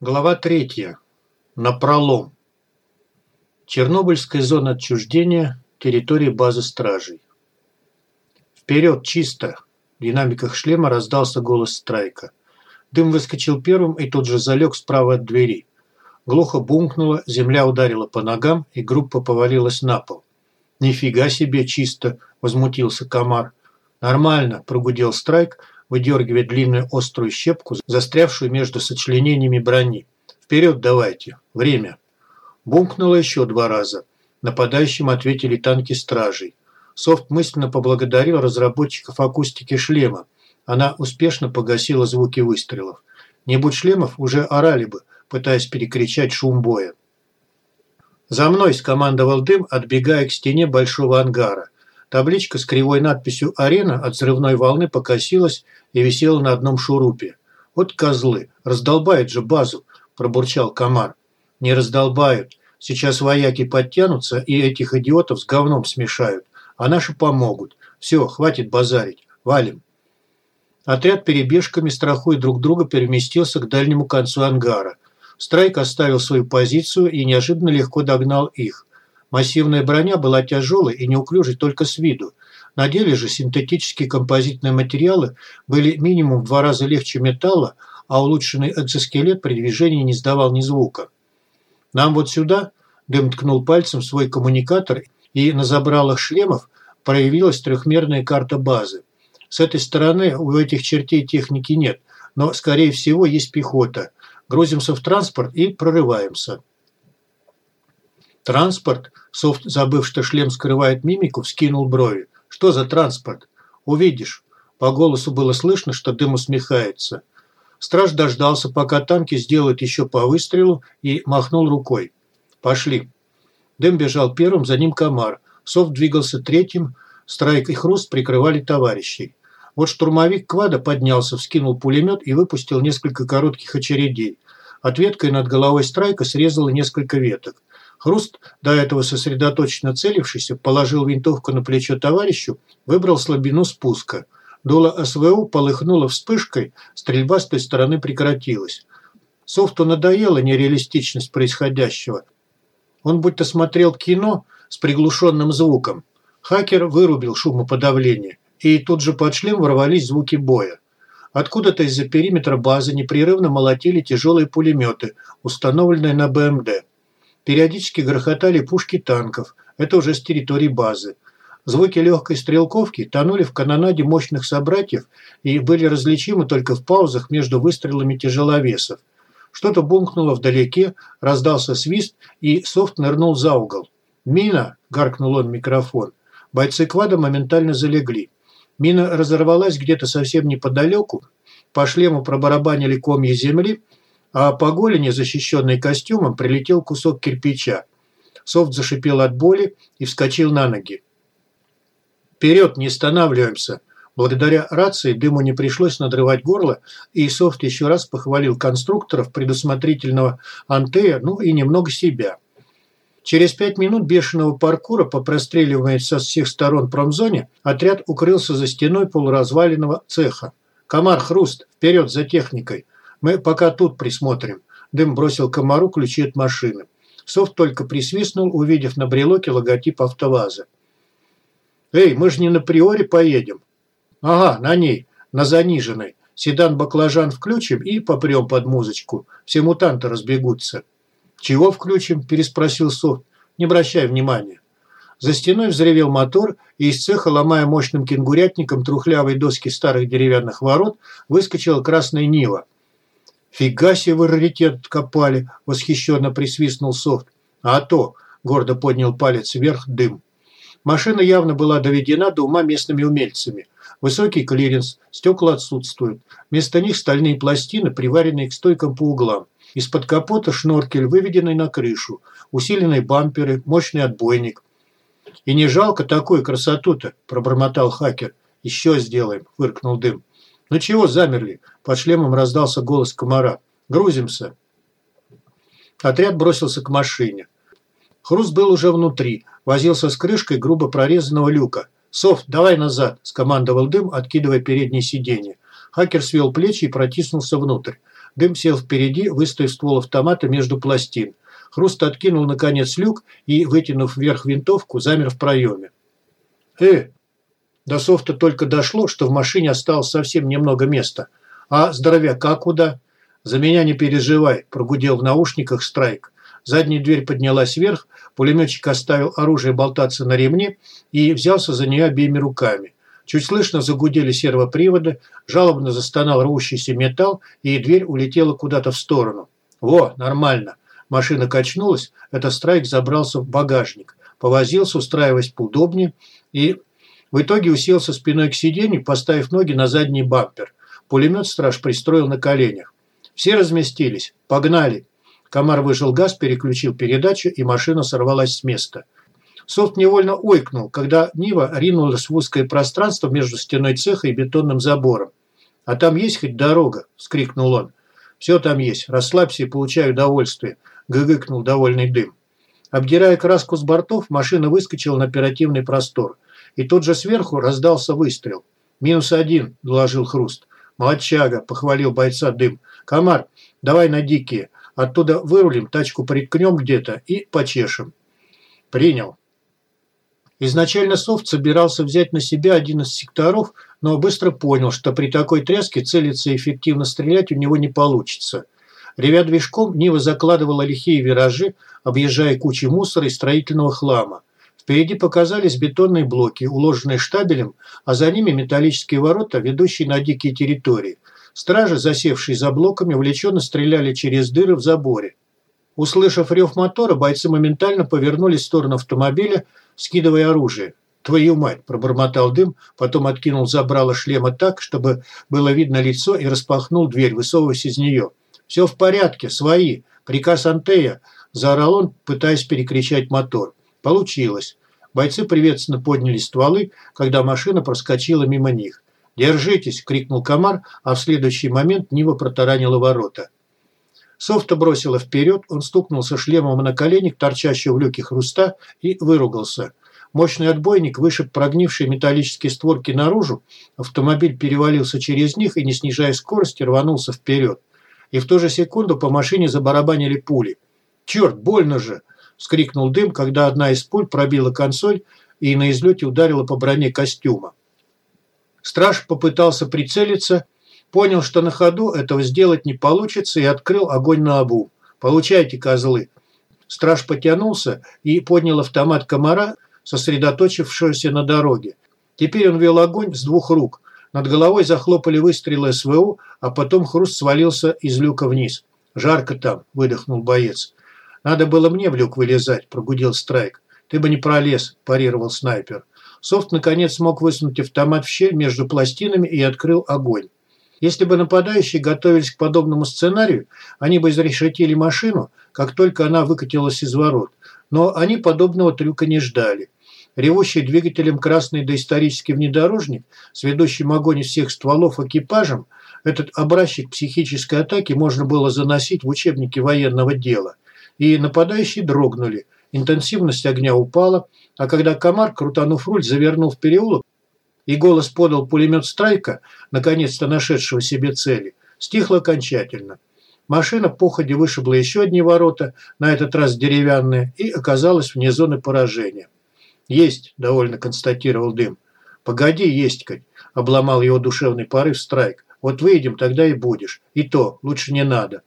Глава третья. Напролом. Чернобыльская зона отчуждения. Территория базы стражей. «Вперед, чисто!» В динамиках шлема раздался голос Страйка. Дым выскочил первым и тут же залег справа от двери. Глухо бумкнуло, земля ударила по ногам, и группа повалилась на пол. «Нифига себе чисто!» – возмутился комар. «Нормально!» – прогудел Страйк, выдергивая длинную острую щепку, застрявшую между сочленениями брони. «Вперед давайте! Время!» Бумкнуло еще два раза. Нападающим ответили танки стражей. Софт мысленно поблагодарил разработчиков акустики шлема. Она успешно погасила звуки выстрелов. Не будь шлемов, уже орали бы, пытаясь перекричать шум боя. «За мной!» – скомандовал дым, отбегая к стене большого ангара. Табличка с кривой надписью «Арена» от взрывной волны покосилась и висела на одном шурупе. «Вот козлы! Раздолбают же базу!» – пробурчал комар. «Не раздолбают. Сейчас вояки подтянутся и этих идиотов с говном смешают. А наши помогут. Все, хватит базарить. Валим!» Отряд перебежками, страхуя друг друга, переместился к дальнему концу ангара. Страйк оставил свою позицию и неожиданно легко догнал их. Массивная броня была тяжелой и неуклюжей только с виду. На деле же синтетические композитные материалы были минимум в два раза легче металла, а улучшенный экзоскелет при движении не сдавал ни звука. «Нам вот сюда», – Дым ткнул пальцем свой коммуникатор, и на забралах шлемов проявилась трехмерная карта базы. С этой стороны у этих чертей техники нет, но, скорее всего, есть пехота. Грузимся в транспорт и прорываемся. Транспорт? Софт, забыв, что шлем скрывает мимику, вскинул брови. Что за транспорт? Увидишь. По голосу было слышно, что дым усмехается. Страж дождался, пока танки сделают еще по выстрелу, и махнул рукой. «Пошли». Дым бежал первым, за ним комар. Софт двигался третьим, Страйк и Хруст прикрывали товарищей. Вот штурмовик Квада поднялся, вскинул пулемет и выпустил несколько коротких очередей. Ответкой над головой Страйка срезало несколько веток. Хруст, до этого сосредоточенно целившийся, положил винтовку на плечо товарищу, выбрал слабину спуска. Дуло СВУ полыхнуло вспышкой, стрельба с той стороны прекратилась. Софту надоела нереалистичность происходящего. Он будто смотрел кино с приглушенным звуком. Хакер вырубил шумоподавление, и тут же под шлем ворвались звуки боя. Откуда-то из-за периметра базы непрерывно молотили тяжелые пулеметы, установленные на БМД. Периодически грохотали пушки танков. Это уже с территории базы. Звуки легкой стрелковки тонули в канонаде мощных собратьев и были различимы только в паузах между выстрелами тяжеловесов. Что-то бумкнуло вдалеке, раздался свист, и софт нырнул за угол. «Мина!» – гаркнул он в микрофон. Бойцы квада моментально залегли. Мина разорвалась где-то совсем неподалеку, по шлему пробарабанили комья земли, а по голени, защищенной костюмом, прилетел кусок кирпича. Софт зашипел от боли и вскочил на ноги. «Вперед, не останавливаемся!» Благодаря рации дыму не пришлось надрывать горло, и Софт еще раз похвалил конструкторов, предусмотрительного Антея, ну и немного себя. Через пять минут бешеного паркура, по простреливанной со всех сторон промзоне, отряд укрылся за стеной полуразваленного цеха. «Комар, хруст! Вперед за техникой!» Мы пока тут присмотрим. Дым бросил комару ключи от машины. Софт только присвистнул, увидев на брелоке логотип автоваза. «Эй, мы же не на приоре поедем». «Ага, на ней, на заниженной. Седан-баклажан включим и попрем под музычку. Все мутанты разбегутся». «Чего включим?» – переспросил Софт. «Не обращай внимания». За стеной взревел мотор, и из цеха, ломая мощным кенгурятником трухлявые доски старых деревянных ворот, выскочила красная Нива – «Фига себе вы раритет откопали!» – восхищенно присвистнул Софт. «А то!» – гордо поднял палец вверх дым. Машина явно была доведена до ума местными умельцами. Высокий клиренс, стекла отсутствуют. Вместо них стальные пластины, приваренные к стойкам по углам. Из-под капота шноркель, выведенный на крышу. Усиленные бамперы, мощный отбойник. «И не жалко такую красоту-то?» – пробормотал хакер. «Еще сделаем», – фыркнул дым. «Ну чего замерли?» Под шлемом раздался голос комара. «Грузимся!» Отряд бросился к машине. Хруст был уже внутри, возился с крышкой грубо прорезанного люка. «Софт, давай назад!» – скомандовал дым, откидывая переднее сиденье. Хакер свел плечи и протиснулся внутрь. Дым сел впереди, выставив ствол автомата между пластин. Хруст откинул, наконец, люк и, вытянув вверх винтовку, замер в проеме. «Э!» До софта только дошло, что в машине осталось совсем немного места. «А здоровяка куда?» «За меня не переживай», – прогудел в наушниках Страйк. Задняя дверь поднялась вверх, пулеметчик оставил оружие болтаться на ремне и взялся за нее обеими руками. Чуть слышно загудели сервоприводы, жалобно застонал рвущийся металл, и дверь улетела куда-то в сторону. «Во, нормально!» Машина качнулась, это Страйк забрался в багажник, повозился, устраиваясь поудобнее, и в итоге уселся спиной к сиденью, поставив ноги на задний бампер. Пулемет страж пристроил на коленях. Все разместились. Погнали. Комар выжил газ, переключил передачу, и машина сорвалась с места. Софт невольно ойкнул, когда Нива ринулась в узкое пространство между стеной цеха и бетонным забором. «А там есть хоть дорога?» – вскрикнул он. «Все там есть. Расслабься и получай удовольствие», – гыгыкнул довольный дым. Обдирая краску с бортов, машина выскочила на оперативный простор. И тут же сверху раздался выстрел. «Минус один», – доложил Хруст. «Молодчага», – похвалил бойца дым. «Комар, давай на дикие. Оттуда вырулим, тачку приткнем где-то и почешем». «Принял». Изначально Софт собирался взять на себя один из секторов, но быстро понял, что при такой тряске целиться и эффективно стрелять у него не получится. Ревя движком, Нива закладывала лихие виражи, объезжая кучи мусора и строительного хлама. Впереди показались бетонные блоки, уложенные штабелем, а за ними металлические ворота, ведущие на дикие территории. Стражи, засевшие за блоками, увлеченно стреляли через дыры в заборе. Услышав рев мотора, бойцы моментально повернулись в сторону автомобиля, скидывая оружие. «Твою мать!» – пробормотал дым, потом откинул забрало шлема так, чтобы было видно лицо и распахнул дверь, высовываясь из нее. «Все в порядке, свои! Приказ Антея!» – заорал он, пытаясь перекричать мотор. Получилось. Бойцы приветственно подняли стволы, когда машина проскочила мимо них. «Держитесь!» – крикнул комар, а в следующий момент Нива протаранила ворота. Софта бросила вперед, он стукнулся шлемом на коленник, торчащего в люке хруста, и выругался. Мощный отбойник вышиб прогнившие металлические створки наружу, автомобиль перевалился через них и, не снижая скорости, рванулся вперед. И в ту же секунду по машине забарабанили пули. «Черт, больно же!» – вскрикнул дым, когда одна из пуль пробила консоль и на излете ударила по броне костюма. Страж попытался прицелиться – Понял, что на ходу этого сделать не получится и открыл огонь на обу. «Получайте, козлы!» Страж потянулся и поднял автомат комара, сосредоточившегося на дороге. Теперь он вел огонь с двух рук. Над головой захлопали выстрелы СВУ, а потом хруст свалился из люка вниз. «Жарко там», – выдохнул боец. «Надо было мне в люк вылезать», – прогудел Страйк. «Ты бы не пролез», – парировал снайпер. Софт наконец смог высунуть автомат в щель между пластинами и открыл огонь. Если бы нападающие готовились к подобному сценарию, они бы изрешетили машину, как только она выкатилась из ворот. Но они подобного трюка не ждали. Ревущий двигателем красный доисторический внедорожник с ведущим огонь из всех стволов экипажем, этот образчик психической атаки можно было заносить в учебники военного дела. И нападающие дрогнули. Интенсивность огня упала, а когда комар, крутанув руль, завернул в переулок, и голос подал пулемет «Страйка», наконец-то нашедшего себе цели, стихло окончательно. Машина походе вышибла еще одни ворота, на этот раз деревянные, и оказалась вне зоны поражения. «Есть», – довольно констатировал Дым. «Погоди, есть, Кать», – обломал его душевный порыв Страйк. «Вот выйдем, тогда и будешь. И то, лучше не надо».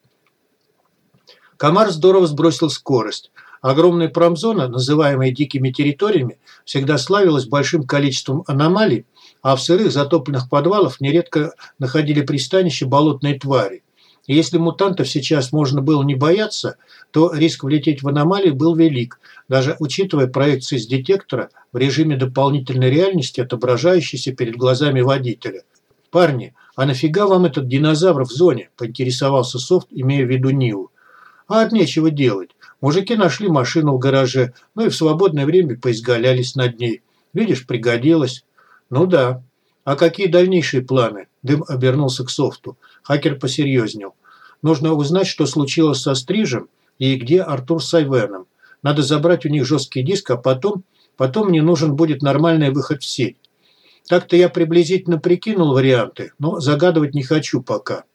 Комар здорово сбросил скорость. Огромная промзона, называемая дикими территориями, всегда славилась большим количеством аномалий, а в сырых затопленных подвалах нередко находили пристанище болотные твари. И если мутантов сейчас можно было не бояться, то риск влететь в аномалии был велик, даже учитывая проекции с детектора в режиме дополнительной реальности, отображающейся перед глазами водителя. «Парни, а нафига вам этот динозавр в зоне?» – поинтересовался Софт, имея в виду Ниву. «А от нечего делать. Мужики нашли машину в гараже, ну и в свободное время поизгалялись над ней. Видишь, пригодилось. «Ну да. А какие дальнейшие планы?» Дым обернулся к софту. Хакер посерьезнел. «Нужно узнать, что случилось со Стрижем и где Артур с Айвеном. Надо забрать у них жесткий диск, а потом... Потом мне нужен будет нормальный выход в сеть. Так-то я приблизительно прикинул варианты, но загадывать не хочу пока».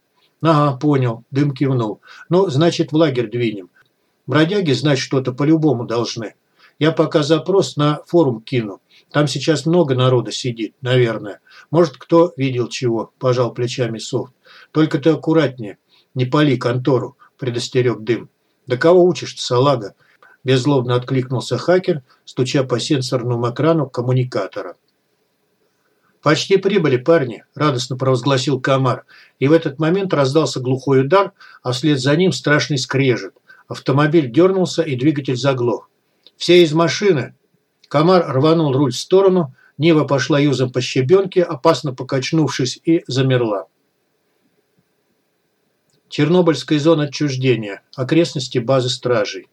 Ага, понял, дым кивнул. Ну, значит, в лагерь двинем. Бродяги знать что-то по-любому должны. Я пока запрос на форум кину. Там сейчас много народа сидит, наверное. Может, кто видел чего, пожал плечами Софт. Только ты аккуратнее, не пали контору, предостерег дым. Да кого учишь салага? Беззлобно откликнулся хакер, стуча по сенсорному экрану коммуникатора. «Почти прибыли, парни», – радостно провозгласил комар. И в этот момент раздался глухой удар, а вслед за ним страшный скрежет. Автомобиль дернулся, и двигатель заглох. «Все из машины!» Комар рванул руль в сторону, Нива пошла юзом по щебенке, опасно покачнувшись, и замерла. Чернобыльская зона отчуждения. Окрестности базы стражей.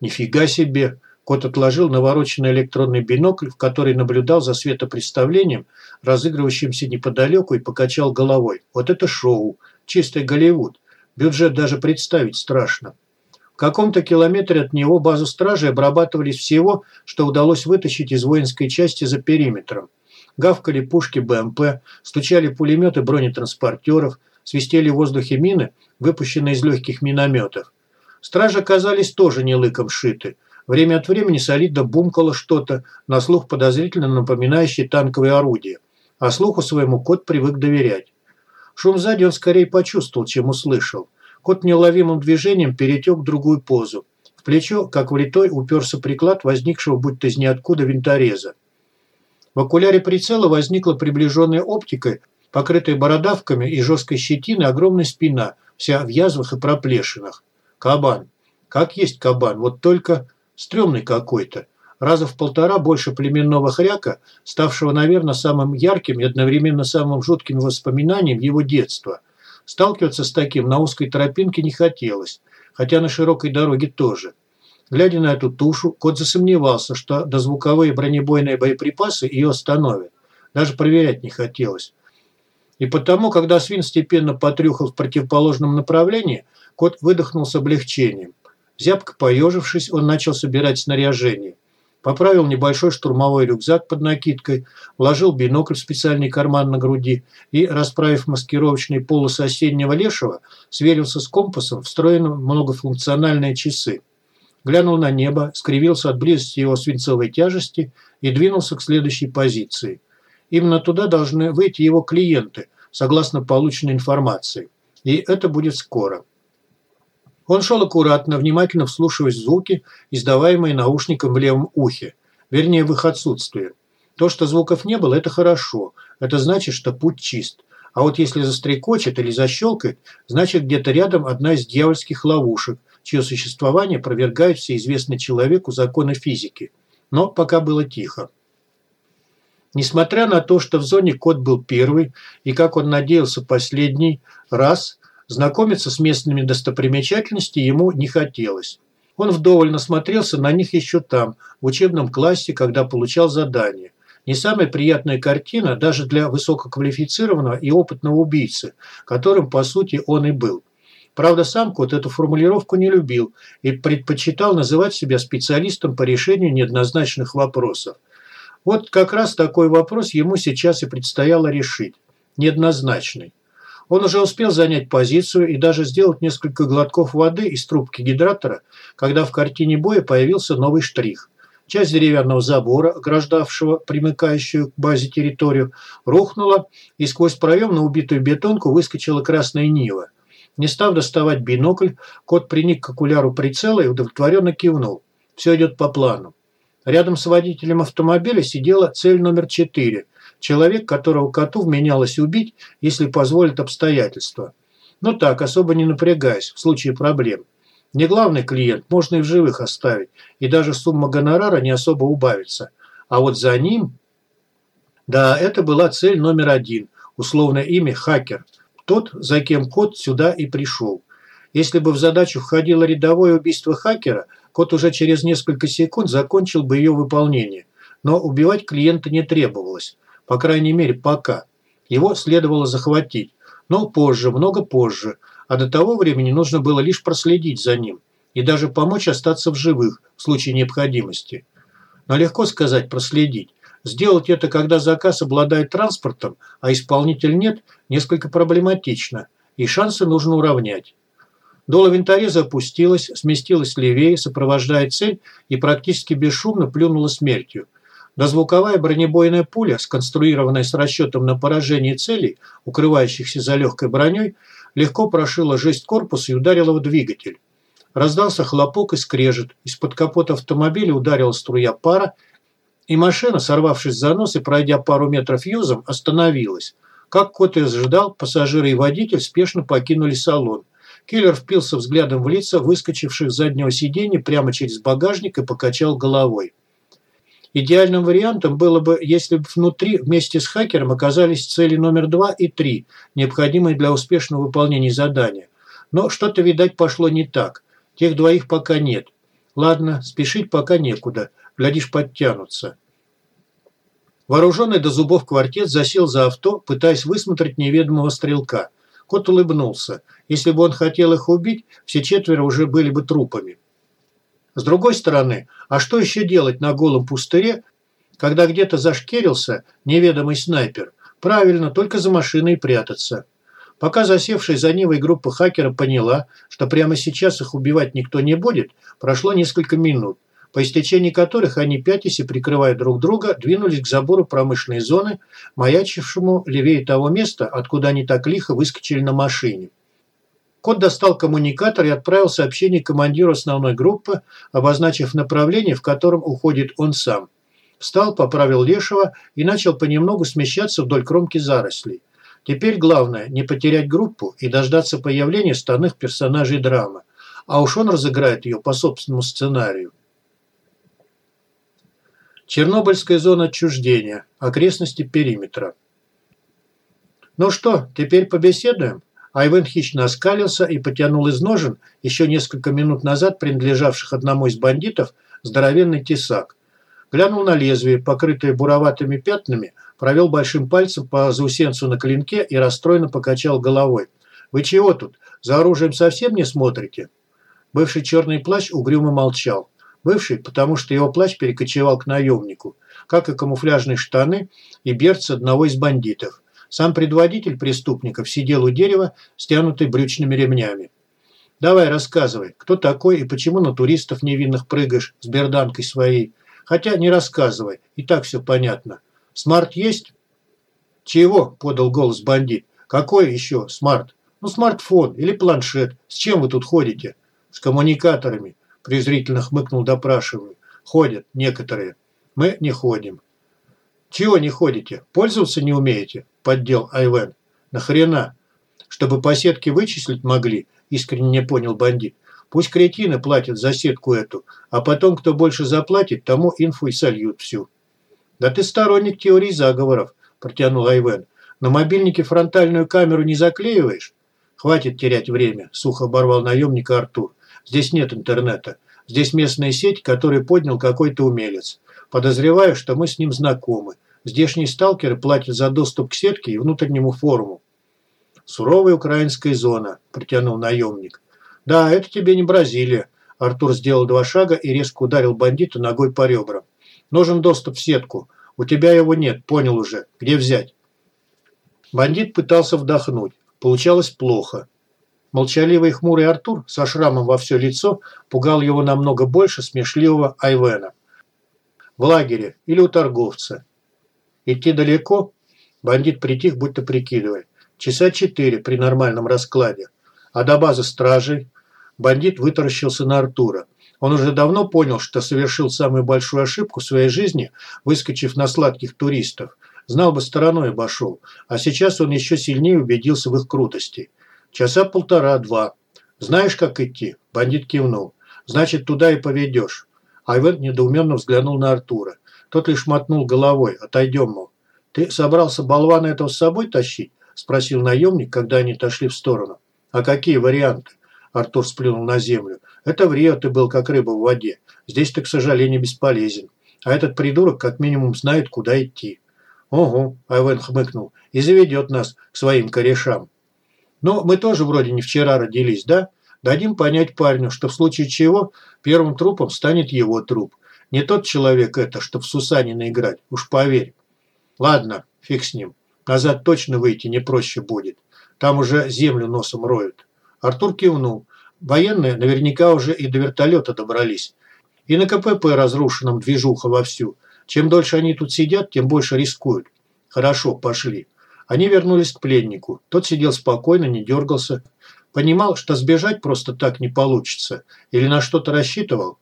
Нифига себе! Кот отложил навороченный электронный бинокль, в который наблюдал за светопредставлением, разыгрывающимся неподалеку, и покачал головой. Вот это шоу! Чистый Голливуд! Бюджет даже представить страшно. В каком-то километре от него базу стражи обрабатывались всего, что удалось вытащить из воинской части за периметром. Гавкали пушки БМП, стучали пулеметы бронетранспортеров, свистели в воздухе мины, выпущенные из легких минометов. Стражи оказались тоже не лыком шиты. Время от времени солидно бумкало что-то, на слух подозрительно напоминающее танковые орудия. А слуху своему кот привык доверять. Шум сзади он скорее почувствовал, чем услышал. Кот неуловимым движением перетек в другую позу. В плечо, как влитой, уперся приклад возникшего будто из ниоткуда винтореза. В окуляре прицела возникла приближенная оптикой, покрытая бородавками и жесткой щетиной огромная спина, вся в язвах и проплешинах. Кабан. Как есть кабан, вот только стрёмный какой-то. Раза в полтора больше племенного хряка, ставшего, наверное, самым ярким и одновременно самым жутким воспоминанием его детства. Сталкиваться с таким на узкой тропинке не хотелось, хотя на широкой дороге тоже. Глядя на эту тушу, кот засомневался, что дозвуковые бронебойные боеприпасы ее остановят. Даже проверять не хотелось. И потому, когда свин степенно потрюхал в противоположном направлении, кот выдохнул с облегчением. Зябко поежившись, он начал собирать снаряжение. Поправил небольшой штурмовой рюкзак под накидкой, вложил бинокль в специальный карман на груди и, расправив маскировочные полосы осеннего лешего, сверился с компасом, встроенным в многофункциональные часы. Глянул на небо, скривился от близости его свинцовой тяжести и двинулся к следующей позиции. Именно туда должны выйти его клиенты, согласно полученной информации. И это будет скоро. Он шел аккуратно, внимательно вслушиваясь в звуки, издаваемые наушником в левом ухе, вернее, в их отсутствие. То, что звуков не было, это хорошо. Это значит, что путь чист. А вот если застрекочет или защелкает, значит, где-то рядом одна из дьявольских ловушек, чье существование опровергает все известные человеку законы физики. Но пока было тихо. Несмотря на то, что в зоне кот был первый и, как он надеялся, последний раз, Знакомиться с местными достопримечательностями ему не хотелось. Он вдоволь насмотрелся на них еще там, в учебном классе, когда получал задание. Не самая приятная картина даже для высококвалифицированного и опытного убийцы, которым, по сути, он и был. Правда, сам Кот эту формулировку не любил и предпочитал называть себя специалистом по решению неоднозначных вопросов. Вот как раз такой вопрос ему сейчас и предстояло решить. Неоднозначный. Он уже успел занять позицию и даже сделать несколько глотков воды из трубки гидратора, когда в картине боя появился новый штрих. Часть деревянного забора, ограждавшего примыкающую к базе территорию, рухнула, и сквозь проем на убитую бетонку выскочила красная Нива. Не став доставать бинокль, кот приник к окуляру прицела и удовлетворенно кивнул. Все идет по плану. Рядом с водителем автомобиля сидела цель номер четыре – Человек, которого коту вменялось убить, если позволят обстоятельства. Но ну так, особо не напрягаясь, в случае проблем. Не главный клиент, можно и в живых оставить, и даже сумма гонорара не особо убавится. А вот за ним... Да, это была цель номер один, условное имя «Хакер». Тот, за кем кот сюда и пришел. Если бы в задачу входило рядовое убийство хакера, кот уже через несколько секунд закончил бы ее выполнение. Но убивать клиента не требовалось. По крайней мере, пока. Его следовало захватить. Но позже, много позже. А до того времени нужно было лишь проследить за ним. И даже помочь остаться в живых в случае необходимости. Но легко сказать «проследить». Сделать это, когда заказ обладает транспортом, а исполнитель нет, несколько проблематично. и шансы нужно уравнять. Дуло винтореза опустилось, сместилось левее, сопровождая цель и практически бесшумно плюнуло смертью. Дозвуковая бронебойная пуля, сконструированная с расчетом на поражение целей, укрывающихся за легкой броней, легко прошила жесть корпуса и ударила в двигатель. Раздался хлопок и скрежет. Из-под капота автомобиля ударила струя пара, и машина, сорвавшись за нос и пройдя пару метров юзом, остановилась. Как кот и ожидал, пассажиры и водитель спешно покинули салон. Киллер впился взглядом в лица выскочивших с заднего сиденья прямо через багажник и покачал головой. Идеальным вариантом было бы, если бы внутри вместе с хакером оказались цели номер два и три, необходимые для успешного выполнения задания. Но что-то, видать, пошло не так. Тех двоих пока нет. Ладно, спешить пока некуда. Глядишь, подтянутся. Вооруженный до зубов квартет засел за авто, пытаясь высмотреть неведомого стрелка. Кот улыбнулся. Если бы он хотел их убить, все четверо уже были бы трупами. С другой стороны, а что еще делать на голом пустыре, когда где-то зашкерился неведомый снайпер? Правильно, только за машиной прятаться. Пока засевшая за Нивой группа хакера поняла, что прямо сейчас их убивать никто не будет, прошло несколько минут по истечении которых они, пятясь и прикрывая друг друга, двинулись к забору промышленной зоны, маячившему левее того места, откуда они так лихо выскочили на машине. Кот достал коммуникатор и отправил сообщение командиру основной группы, обозначив направление, в котором уходит он сам. Встал, поправил Лешего и начал понемногу смещаться вдоль кромки зарослей. Теперь главное – не потерять группу и дождаться появления стальных персонажей драмы. А уж он разыграет ее по собственному сценарию. Чернобыльская зона отчуждения. Окрестности периметра. «Ну что, теперь побеседуем?» Айвен хищно оскалился и потянул из ножен, еще несколько минут назад принадлежавших одному из бандитов, здоровенный тесак. Глянул на лезвие, покрытое буроватыми пятнами, провел большим пальцем по заусенцу на клинке и расстроенно покачал головой. «Вы чего тут? За оружием совсем не смотрите?» Бывший черный плащ угрюмо молчал. Бывший, потому что его плащ перекочевал к наемнику, как и камуфляжные штаны и берцы одного из бандитов. Сам предводитель преступников сидел у дерева, стянутый брючными ремнями. «Давай, рассказывай, кто такой и почему на туристов невинных прыгаешь с берданкой своей? Хотя не рассказывай, и так все понятно. Смарт есть?» «Чего?» – подал голос бандит. «Какой еще смарт?» «Ну, смартфон или планшет. С чем вы тут ходите?» «С коммуникаторами презрительно хмыкнул допрашиваемый. Ходят некоторые. Мы не ходим. Чего не ходите? Пользоваться не умеете? Поддел Айвен. Нахрена? Чтобы по сетке вычислить могли, искренне не понял бандит. Пусть кретины платят за сетку эту, а потом, кто больше заплатит, тому инфу и сольют всю. Да ты сторонник теории заговоров, протянул Айвен. На мобильнике фронтальную камеру не заклеиваешь? Хватит терять время, сухо оборвал наемника Артур. Здесь нет интернета. Здесь местная сеть, которую поднял какой-то умелец. Подозреваю, что мы с ним знакомы. Здешние сталкеры платят за доступ к сетке и внутреннему форуму. «Суровая украинская зона», – протянул наемник. «Да, это тебе не Бразилия». Артур сделал два шага и резко ударил бандита ногой по ребрам. «Нужен доступ в сетку. У тебя его нет, понял уже. Где взять?» Бандит пытался вдохнуть. Получалось плохо. Молчаливый и хмурый Артур со шрамом во все лицо пугал его намного больше смешливого Айвена. В лагере или у торговца. Идти далеко? Бандит притих, будто прикидывая. Часа четыре при нормальном раскладе. А до базы стражей? Бандит вытаращился на Артура. Он уже давно понял, что совершил самую большую ошибку в своей жизни, выскочив на сладких туристов. Знал бы, стороной обошел. А сейчас он еще сильнее убедился в их крутости. Часа полтора-два. Знаешь, как идти? Бандит кивнул. Значит, туда и поведешь. Айвен недоуменно взглянул на Артура. Тот лишь мотнул головой. Отойдем, мол. Ты собрался болвана этого с собой тащить? Спросил наемник, когда они отошли в сторону. А какие варианты? Артур сплюнул на землю. Это в Рио ты был, как рыба в воде. Здесь ты, к сожалению, бесполезен. А этот придурок как минимум знает, куда идти. Ого, Айвен хмыкнул. И заведет нас к своим корешам. Но мы тоже вроде не вчера родились, да? Дадим понять парню, что в случае чего первым трупом станет его труп. Не тот человек это, чтоб в Сусанина играть, уж поверь. Ладно, фиг с ним. Назад точно выйти не проще будет. Там уже землю носом роют. Артур кивнул. Военные наверняка уже и до вертолета добрались. И на КПП разрушенном движуха вовсю. Чем дольше они тут сидят, тем больше рискуют. Хорошо, пошли. Они вернулись к пленнику. Тот сидел спокойно, не дергался. Понимал, что сбежать просто так не получится. Или на что-то рассчитывал.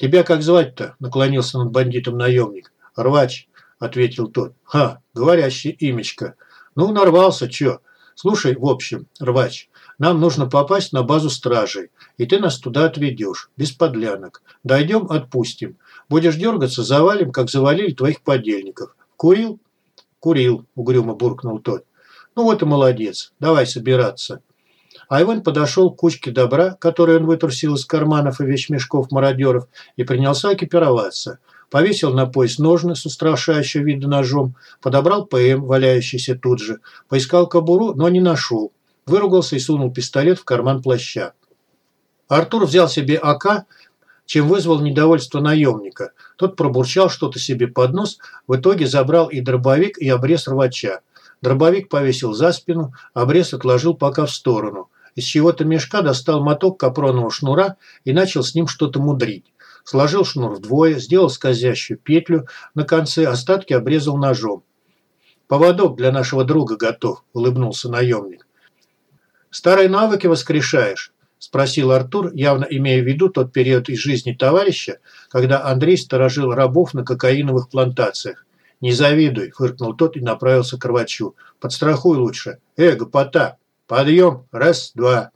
«Тебя как звать-то?» – наклонился над бандитом наемник. «Рвач», – ответил тот. «Ха, говорящий имечко. Ну, нарвался, чё? Слушай, в общем, Рвач, нам нужно попасть на базу стражей, и ты нас туда отведешь, без подлянок. Дойдем, отпустим. Будешь дергаться, завалим, как завалили твоих подельников. Курил? Курил, угрюмо буркнул тот. Ну вот и молодец. Давай собираться. Айван подошел к кучке добра, которую он вытрусил из карманов и вещмешков мародеров, и принялся экипироваться. Повесил на пояс ножны с устрашающего вида ножом, подобрал ПМ, валяющийся тут же, поискал кобуру, но не нашел. Выругался и сунул пистолет в карман плаща. Артур взял себе АК, чем вызвал недовольство наемника. Тот пробурчал что-то себе под нос, в итоге забрал и дробовик, и обрез рвача. Дробовик повесил за спину, обрез отложил пока в сторону. Из чего-то мешка достал моток капронового шнура и начал с ним что-то мудрить. Сложил шнур вдвое, сделал скользящую петлю на конце, остатки обрезал ножом. «Поводок для нашего друга готов», – улыбнулся наемник. «Старые навыки воскрешаешь?» – спросил Артур, явно имея в виду тот период из жизни товарища, когда Андрей сторожил рабов на кокаиновых плантациях. «Не завидуй», – фыркнул тот и направился к рвачу. «Подстрахуй лучше. Эго, пота!» Подъем. Раз, два.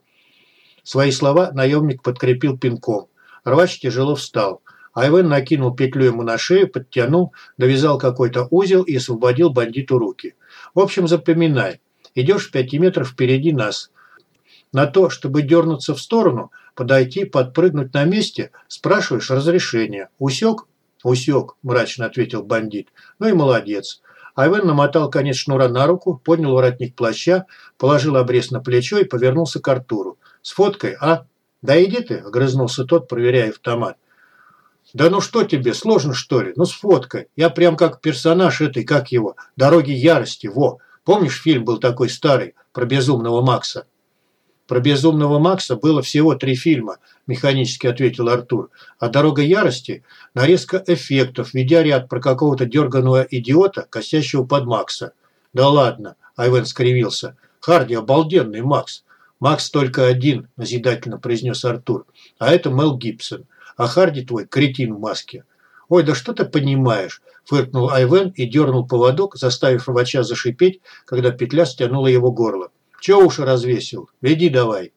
Свои слова наемник подкрепил пинком. Рвач тяжело встал. Айвен накинул петлю ему на шею, подтянул, довязал какой-то узел и освободил бандиту руки. В общем, запоминай. Идешь в пяти метров впереди нас. На то, чтобы дернуться в сторону, подойти, подпрыгнуть на месте, спрашиваешь разрешение. Усек? Усек, мрачно ответил бандит. Ну и молодец. Айвен намотал конец шнура на руку, поднял воротник плаща, положил обрез на плечо и повернулся к Артуру. «С фоткой, а?» «Да иди ты», – огрызнулся тот, проверяя автомат. «Да ну что тебе, сложно что ли? Ну с фоткой. Я прям как персонаж этой, как его, «Дороги ярости», во. Помнишь, фильм был такой старый, про безумного Макса?» Про безумного Макса было всего три фильма, механически ответил Артур. А «Дорога ярости» – нарезка эффектов, видеоряд про какого-то дерганого идиота, косящего под Макса. Да ладно, Айвен скривился. Харди обалденный Макс. Макс только один, назидательно произнес Артур. А это Мел Гибсон. А Харди твой кретин в маске. «Ой, да что ты понимаешь?» – фыркнул Айвен и дернул поводок, заставив рвача зашипеть, когда петля стянула его горло. Че уши развесил? Веди давай.